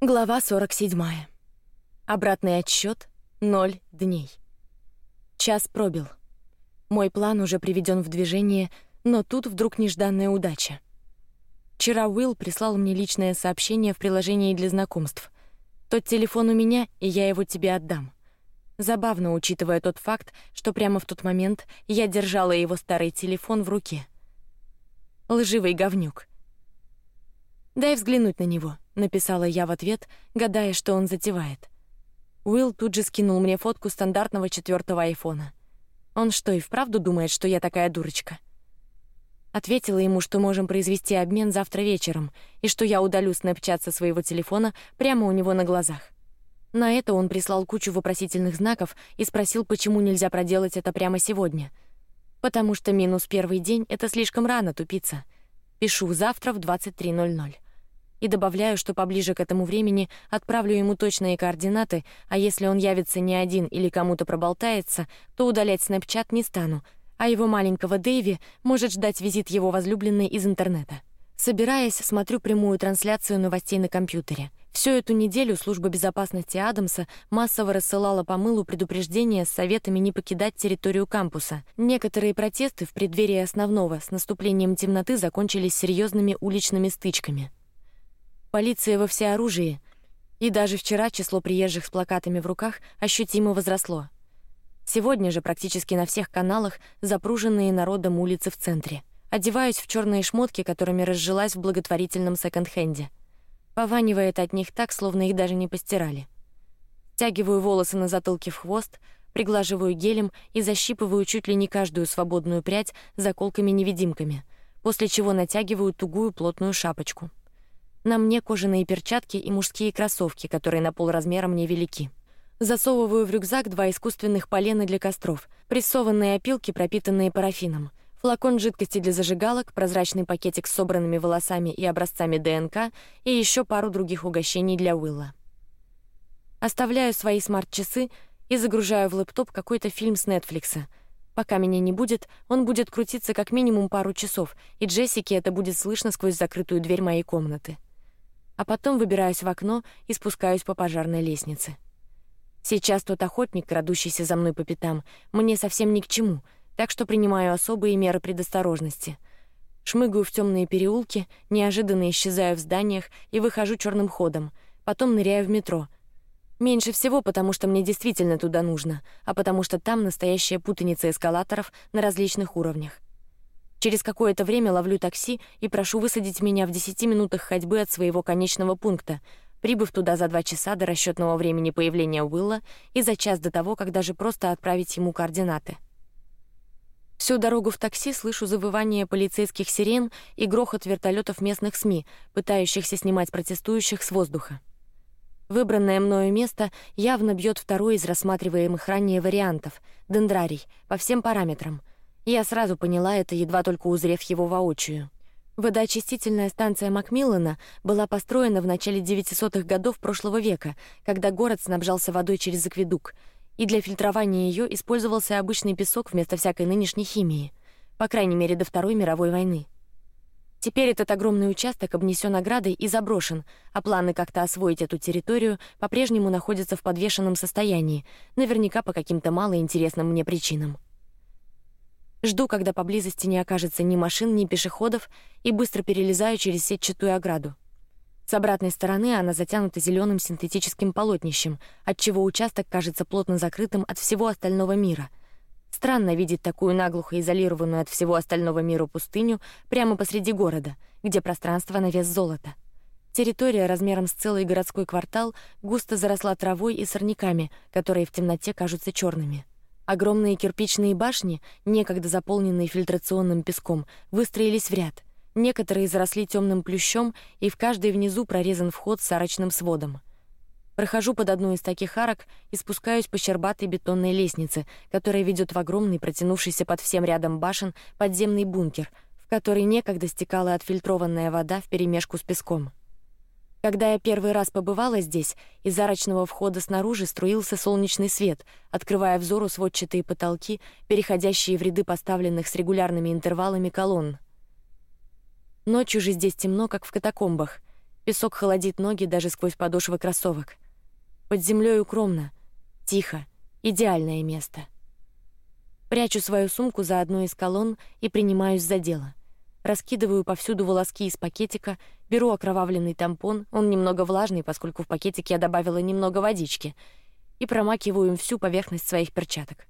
Глава 47. Обратный отсчет ноль дней. Час пробил. Мой план уже приведен в движение, но тут вдруг нежданная удача. Вчера Уилл прислал мне личное сообщение в приложении для знакомств. Тот телефон у меня, и я его тебе отдам. Забавно, учитывая тот факт, что прямо в тот момент я держала его старый телефон в руке. Лживый говнюк. Дай взглянуть на него, написала я в ответ, гадая, что он затевает. Уилл тут же скинул мне фотку стандартного четвертого айфона. Он что и вправду думает, что я такая дурочка? Ответила ему, что можем произвести обмен завтра вечером и что я удалю Snapchat со своего телефона прямо у него на глазах. На это он прислал кучу вопросительных знаков и спросил, почему нельзя проделать это прямо сегодня. Потому что минус первый день — это слишком рано, тупица. Пишу завтра в 23:00 и добавляю, что поближе к этому времени отправлю ему точные координаты, а если он явится не один или кому-то проболтается, то удалять снэпчат не стану, а его маленького Дэйви может ждать визит его возлюбленной из интернета. Собираясь, смотрю прямую трансляцию новостей на компьютере. Всю эту неделю служба безопасности Адамса массово рассылала по мылу предупреждения с советами не покидать территорию кампуса. Некоторые протесты в преддверии основного с наступлением темноты закончились серьезными уличными стычками. Полиция во всеоружии, и даже вчера число приезжих с плакатами в руках ощутимо возросло. Сегодня же практически на всех каналах запруженные народом улицы в центре. Одеваюсь в черные шмотки, которыми разжилась в благотворительном секонд-хенде. Пованивает от них так, словно их даже не постирали. Тягиваю волосы на затылке в хвост, приглаживаю гелем и защипываю чуть ли не каждую свободную прядь заколками-невидимками, после чего натягиваю тугую плотную шапочку. На мне кожаные перчатки и мужские кроссовки, которые на пол размера мне велики. Засовываю в рюкзак два искусственных полена для костров, прессованные опилки, пропитанные парафином, флакон жидкости для зажигалок, прозрачный пакетик с собранными волосами и образцами ДНК и еще пару других угощений для Уилла. Оставляю свои смарт-часы и загружаю в лэптоп какой-то фильм с Нетфликса. Пока меня не будет, он будет крутиться как минимум пару часов, и Джессике это будет слышно сквозь закрытую дверь моей комнаты а потом выбираюсь в окно и спускаюсь по пожарной лестнице. Сейчас тот охотник, крадущийся за мной по пятам, мне совсем ни к чему, так что принимаю особые меры предосторожности. Шмыгаю в темные переулки, неожиданно исчезаю в зданиях и выхожу черным ходом, потом ныряю в метро. Меньше всего потому, что мне действительно туда нужно, а потому что там настоящая путаница эскалаторов на различных уровнях. Через какое-то время ловлю такси и прошу высадить меня в десяти минутах ходьбы от своего конечного пункта, прибыв туда за два часа до расчетного времени появления Уилла и за час до того, когда же просто отправить ему координаты. Всю дорогу в такси слышу завывание полицейских сирен и грохот вертолетов местных СМИ, пытающихся снимать протестующих с воздуха. Выбранное мною место явно бьет второй из рассматриваемых ранее вариантов — дендрарий по всем параметрам — я сразу поняла это, едва только узрев его воочию. Водоочистительная станция Макмиллана была построена в начале 900-х годов прошлого века, когда город снабжался водой через акведук, и для фильтрования ее использовался обычный песок вместо всякой нынешней химии, по крайней мере до Второй мировой войны. Теперь этот огромный участок обнесен оградой и заброшен, а планы как-то освоить эту территорию по-прежнему находятся в подвешенном состоянии, наверняка по каким-то малоинтересным мне причинам. Жду, когда поблизости не окажется ни машин, ни пешеходов, и быстро перелезаю через сетчатую ограду. С обратной стороны она затянута зеленым синтетическим полотнищем, от чего участок кажется плотно закрытым от всего остального мира. Странно видеть такую наглухо изолированную от всего остального мира пустыню прямо посреди города, где пространство на вес золота. Территория размером с целый городской квартал густо заросла травой и сорняками, которые в темноте кажутся черными. Огромные кирпичные башни, некогда заполненные фильтрационным песком, выстроились в ряд. Некоторые заросли темным плющом, и в каждой внизу прорезан вход с арочным сводом. Прохожу под одну из таких арок и спускаюсь по щербатой бетонной лестнице, которая ведет в огромный, протянувшийся под всем рядом башен подземный бункер, в который некогда стекала отфильтрованная вода в перемешку с песком. Когда я первый раз побывала здесь, из арочного входа снаружи струился солнечный свет, открывая взору сводчатые потолки, переходящие в ряды поставленных с регулярными интервалами колонн. Ночью же здесь темно, как в катакомбах. Песок холодит ноги даже сквозь подошвы кроссовок. Под землей укромно, тихо, идеальное место. Прячу свою сумку за одной из колонн и принимаюсь за дело. Раскидываю повсюду волоски из пакетика, беру окровавленный тампон, он немного влажный, поскольку в пакетике я добавила немного водички, и промакиваю им всю поверхность своих перчаток.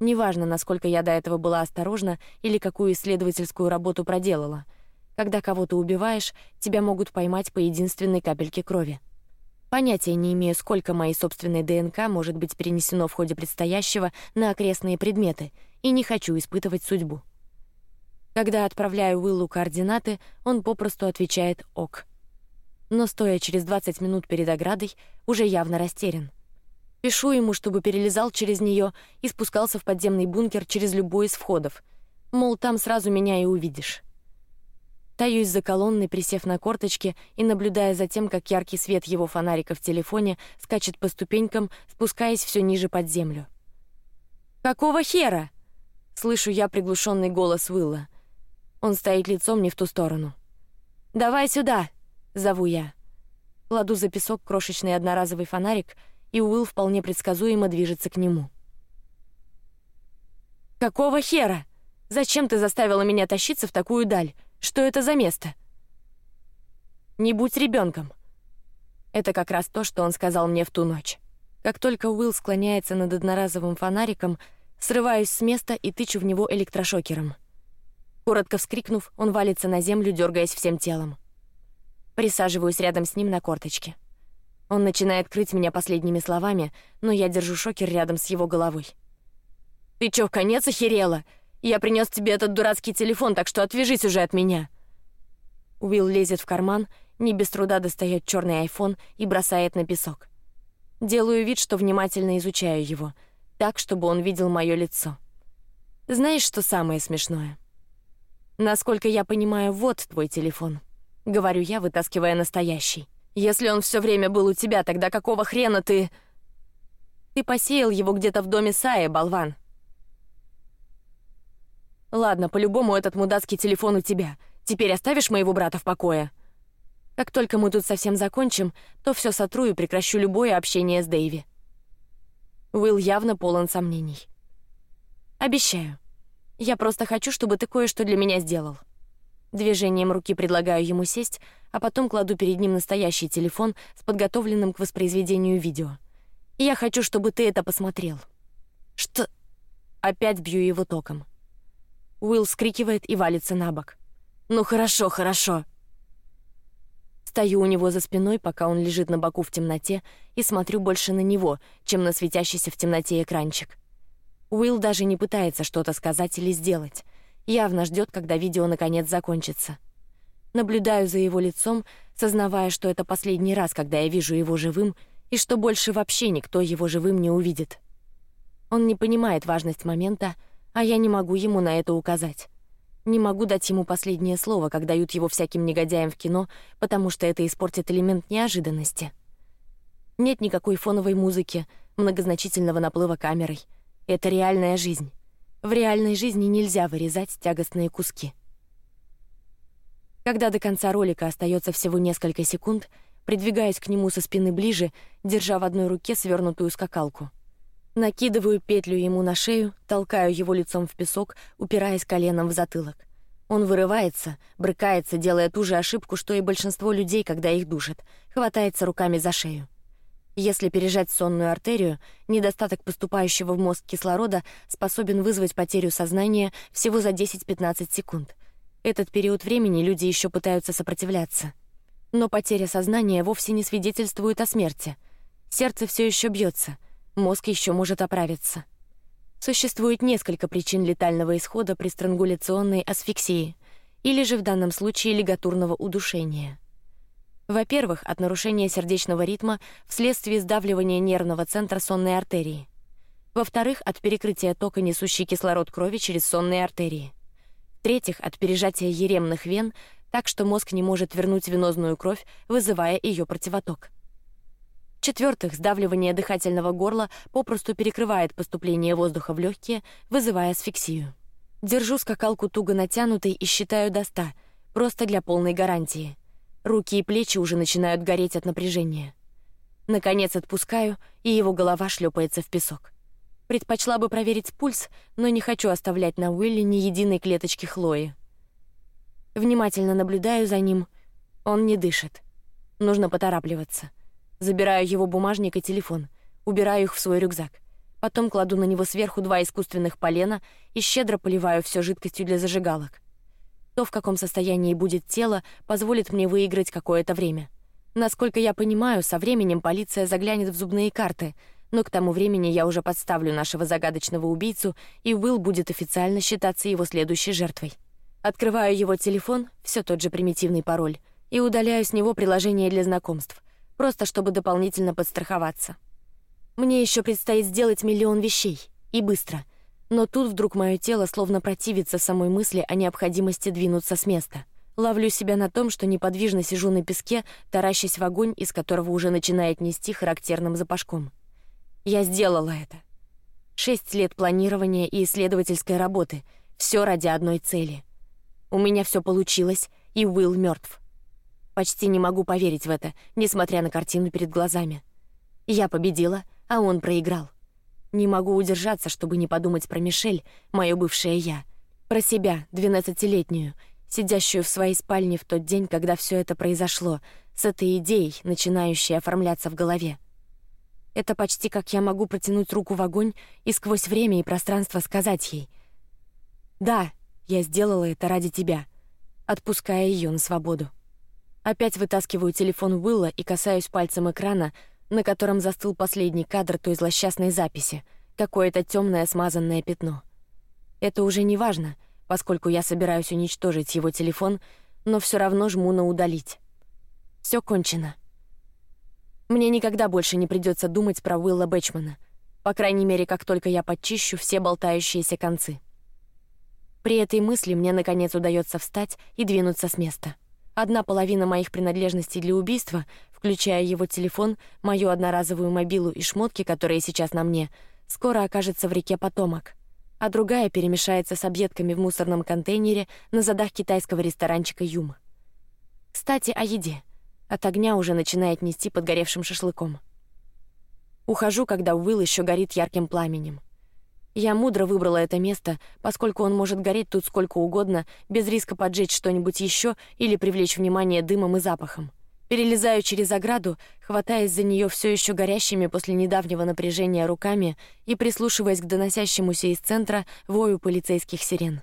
Неважно, насколько я до этого была осторожна или какую исследовательскую работу проделала. Когда кого-то убиваешь, тебя могут поймать по единственной капельке крови. Понятия не имею, сколько моей собственной ДНК может быть перенесено в ходе предстоящего на окрестные предметы, и не хочу испытывать судьбу. Когда отправляю Уиллу координаты, он попросту отвечает ок. Но стоя через 20 минут перед оградой, уже явно растерян. Пишу ему, чтобы перелезал через нее и спускался в подземный бункер через любой из входов. Мол, там сразу меня и увидишь. Таюсь за колонной, присев на корточки и наблюдая за тем, как яркий свет его фонарика в телефоне скачет по ступенькам, спускаясь все ниже под землю. Какого хера? Слышу я приглушенный голос Уилла. Он стоит лицом не в ту сторону. Давай сюда, зову я. Кладу за песок крошечный одноразовый фонарик, и Уилл вполне предсказуемо движется к нему. Какого хера? Зачем ты заставила меня тащиться в такую даль? Что это за место? Не будь ребенком. Это как раз то, что он сказал мне в ту ночь. Как только Уилл склоняется над одноразовым фонариком, срываюсь с места и тычу в него электрошокером. Коротко вскрикнув, он валится на землю, дергаясь всем телом. Присаживаюсь рядом с ним на корточке. Он начинает крыть меня последними словами, но я держу шокер рядом с его головой. Ты чё, в конец охерела? Я принес тебе этот дурацкий телефон, так что отвяжись уже от меня. Уилл лезет в карман, не без труда достает черный айфон и бросает на песок. Делаю вид, что внимательно изучаю его, так, чтобы он видел мое лицо. Знаешь, что самое смешное? Насколько я понимаю, вот твой телефон. Говорю я, вытаскивая настоящий. Если он все время был у тебя, тогда какого хрена ты? Ты посеял его где-то в доме Саи, болван. Ладно, по-любому этот мудацкий телефон у тебя. Теперь оставишь моего брата в покое. Как только мы тут совсем закончим, то все сотру и прекращу любое общение с Дэйви. Уилл явно полон сомнений. Обещаю. Я просто хочу, чтобы ты кое-что для меня сделал. Движением руки предлагаю ему сесть, а потом кладу перед ним настоящий телефон с подготовленным к воспроизведению видео. я хочу, чтобы ты это посмотрел. Что? Опять бью его током. Уилл скрикивает и валится на бок. Ну хорошо, хорошо. Стою у него за спиной, пока он лежит на боку в темноте, и смотрю больше на него, чем на светящийся в темноте экранчик. Уилл даже не пытается что-то сказать или сделать, явно ждет, когда видео наконец закончится. Наблюдаю за его лицом, сознавая, что это последний раз, когда я вижу его живым, и что больше вообще никто его живым не увидит. Он не понимает важность момента, а я не могу ему на это указать. Не могу дать ему последнее слово, как дают его всяким негодяям в кино, потому что это испортит элемент неожиданности. Нет никакой фоновой музыки, многозначительного наплыва камерой. Это реальная жизнь. В реальной жизни нельзя вырезать тягостные куски. Когда до конца ролика остается всего несколько секунд, придвигаясь к нему со спины ближе, держа в одной руке свернутую скакалку. Накидываю петлю ему на шею, толкаю его лицом в песок, упираясь коленом в затылок. Он вырывается, брыкается, делая ту же ошибку, что и большинство людей, когда их душат, хватается руками за шею. Если пережать сонную артерию, недостаток поступающего в мозг кислорода способен вызвать потерю сознания всего за 10-15 секунд. Этот период времени люди еще пытаются сопротивляться, но потеря сознания вовсе не свидетельствует о смерти. Сердце все еще бьется, мозг еще может оправиться. Существует несколько причин летального исхода при странгуляционной асфиксии или же в данном случае лигатурного удушения. Во-первых, от нарушения сердечного ритма вследствие сдавливания нервного центра сонной артерии. Во-вторых, от перекрытия тока, несущей кислород крови через сонные артерии. В-третьих, от пережатия еремных вен, так что мозг не может вернуть венозную кровь, вызывая ее противоток. В-четвертых, сдавливание дыхательного горла попросту перекрывает поступление воздуха в легкие, вызывая асфиксию. Держу скакалку туго натянутой и считаю до ста, просто для полной гарантии. Руки и плечи уже начинают гореть от напряжения. Наконец отпускаю, и его голова шлепается в песок. Предпочла бы проверить пульс, но не хочу оставлять на Уилли ни единой клеточки Хлои. Внимательно наблюдаю за ним. Он не дышит. Нужно поторапливаться. Забираю его бумажник и телефон, убираю их в свой рюкзак. Потом кладу на него сверху два искусственных полена и щедро поливаю все жидкостью для зажигалок. То, в каком состоянии будет тело, позволит мне выиграть какое-то время. Насколько я понимаю, со временем полиция заглянет в зубные карты, но к тому времени я уже подставлю нашего загадочного убийцу, и Уилл будет официально считаться его следующей жертвой. Открываю его телефон, все тот же примитивный пароль, и удаляю с него приложение для знакомств, просто чтобы дополнительно подстраховаться. Мне еще предстоит сделать миллион вещей и быстро. Но тут вдруг мое тело словно противится самой мысли о необходимости двинуться с места. Ловлю себя на том, что неподвижно сижу на песке, таращась в огонь, из которого уже начинает нести характерным запашком. Я сделала это. Шесть лет планирования и исследовательской работы, все ради одной цели. У меня все получилось, и Уилл мертв. Почти не могу поверить в это, несмотря на картину перед глазами. Я победила, а он проиграл. Не могу удержаться, чтобы не подумать про Мишель, мое бывшее я, про себя, двенадцатилетнюю, сидящую в своей спальне в тот день, когда все это произошло, с этой идеей, начинающей оформляться в голове. Это почти как я могу протянуть руку в огонь и сквозь время и пространство сказать ей: "Да, я сделала это ради тебя", отпуская ее на свободу. Опять вытаскиваю телефон Уилла и касаюсь пальцем экрана, на котором застыл последний кадр той злосчастной записи, какое-то темное смазанное пятно. Это уже не важно, поскольку я собираюсь уничтожить его телефон, но все равно жму на удалить. Все кончено. Мне никогда больше не придется думать про Уилла Бэчмана, по крайней мере, как только я подчищу все болтающиеся концы. При этой мысли мне наконец удается встать и двинуться с места. Одна половина моих принадлежностей для убийства включая его телефон, мою одноразовую мобилу и шмотки, которые сейчас на мне, скоро окажется в реке Потомок, а другая перемешается с объедками в мусорном контейнере на задах китайского ресторанчика Юм. Кстати, о еде. От огня уже начинает нести подгоревшим шашлыком. Ухожу, когда Уилл еще горит ярким пламенем. Я мудро выбрала это место, поскольку он может гореть тут сколько угодно, без риска поджечь что-нибудь еще или привлечь внимание дымом и запахом. Перелезаю через ограду, хватаясь за нее все еще горящими после недавнего напряжения руками и прислушиваясь к доносящемуся из центра вою полицейских сирен.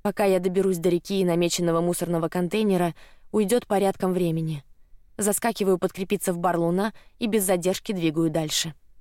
Пока я доберусь до реки и намеченного мусорного контейнера, уйдет порядком времени. Заскакиваю подкрепиться в бар Луна и без задержки двигаю дальше.